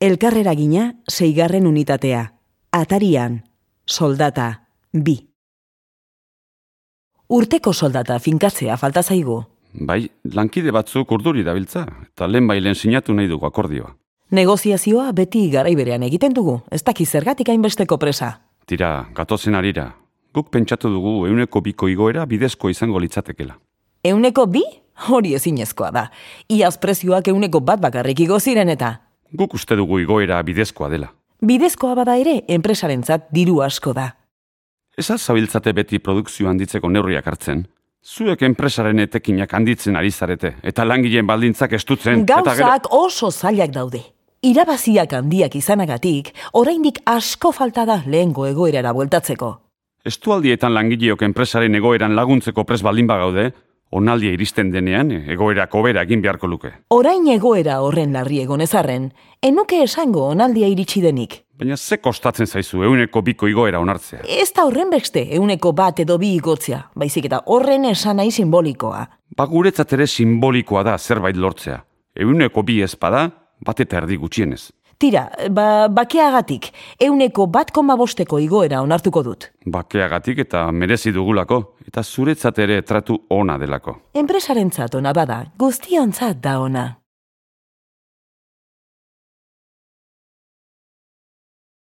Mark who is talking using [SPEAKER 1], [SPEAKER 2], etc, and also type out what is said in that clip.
[SPEAKER 1] Elkarrera gina, seigarren unitatea. Atarian, soldata, bi. Urteko soldata finkatzea falta zaigu.
[SPEAKER 2] Bai, lankide batzuk urduri dabiltza, eta lehen bailen sinatu nahi dugu akordioa.
[SPEAKER 1] Negoziazioa beti garaiberean egiten dugu, ez daki zergatik hainbesteko presa.
[SPEAKER 2] Tira, gatozen arira, guk pentsatu dugu euneko biko igoera bidezko izango litzatekela.
[SPEAKER 1] Euneko bi? Hori ezinezkoa da. Iaz prezioak euneko bat bakarrik igo ziren eta.
[SPEAKER 2] Guk uste dugu igoera bidezkoa dela.
[SPEAKER 1] Bidezkoa bada ere, enpresarentzat diru asko da.
[SPEAKER 2] Ez zabiltzate beti produkzio handitzeko neurriak hartzen. Zuek enpresaren etekinak handitzen ari zarete, eta langileen baldintzak estutzen. eta gero-
[SPEAKER 1] Gauzak oso zailak daude. Irabaziak handiak izanagatik, oraindik asko falta da lehengo egoerara bueltatzeko.
[SPEAKER 2] Estualdietan langileok enpresaren egoeran laguntzeko pres baldin bagaude, onaldia iristen denean egoerak hobera egin beharko luke.
[SPEAKER 1] Orain egoera horren larri egon ezarren, enuke esango onaldia iritsi denik.
[SPEAKER 2] Baina ze kostatzen zaizu euneko biko igoera onartzea.
[SPEAKER 1] Ez da horren beste, euneko bat edo bi igotzea, baizik eta horren esan nahi simbolikoa.
[SPEAKER 2] Ba guretzat ere simbolikoa da zerbait lortzea. Euneko bi ezpada, bat eta erdi gutxienez.
[SPEAKER 1] Tira, ba, bakeagatik, euneko bat koma bosteko igoera onartuko dut.
[SPEAKER 2] Bakeagatik eta merezi dugulako, eta zuretzat ere tratu ona delako.
[SPEAKER 1] Enpresarentzat ona bada, guztiontzat da ona.